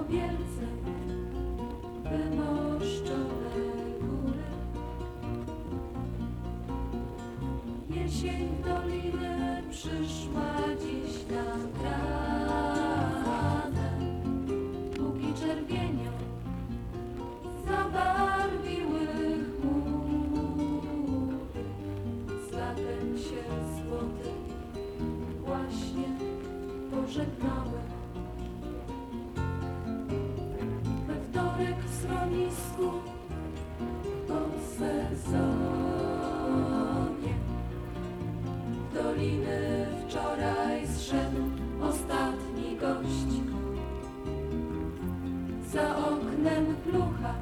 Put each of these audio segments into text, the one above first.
kobielce wymoszczone góry. Jesień w dolinę przyszła dziś na trawę. Długi czerwienią zabarwiły chmury. Zatem się złoty właśnie pożegnały. Schronisku po sezonie doliny wczoraj zszedł ostatni gość. Za oknem plucha,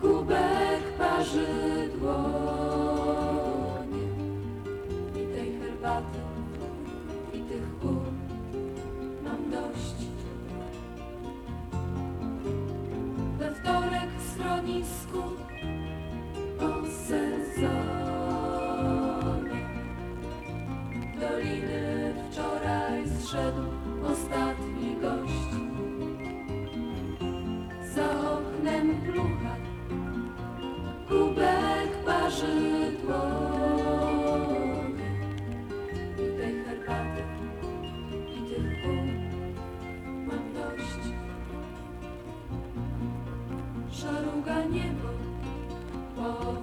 kubek parzy zszedł ostatni gość. Za oknem plucha, kubek parzy dłonie. I tej herbaty, i tych gór mam dość. Szaruga niebo powoli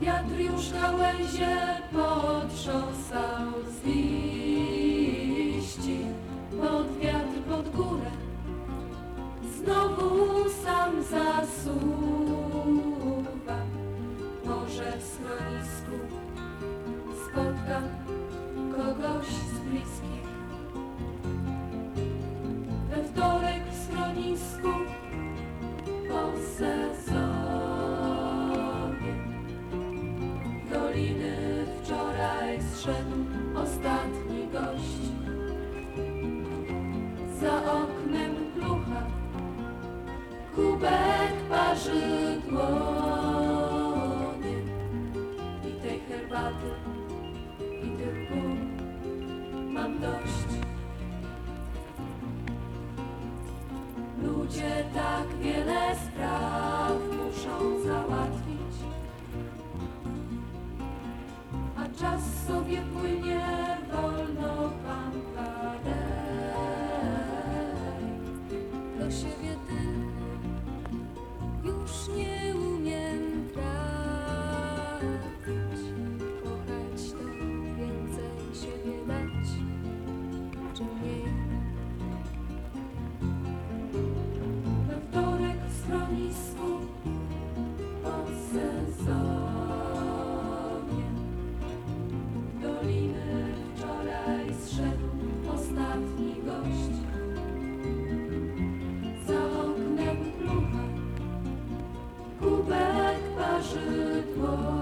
Wiatr już gałęzie potrząsał z liści. Doliny wczoraj zszedł ostatni gość. Za oknem plucha, kubek parzy dłonie. I tej herbaty, i tych gór mam dość. Ludzie tak wiele czas sobie płynie wolno pan padaj. Do siebie tylko parzy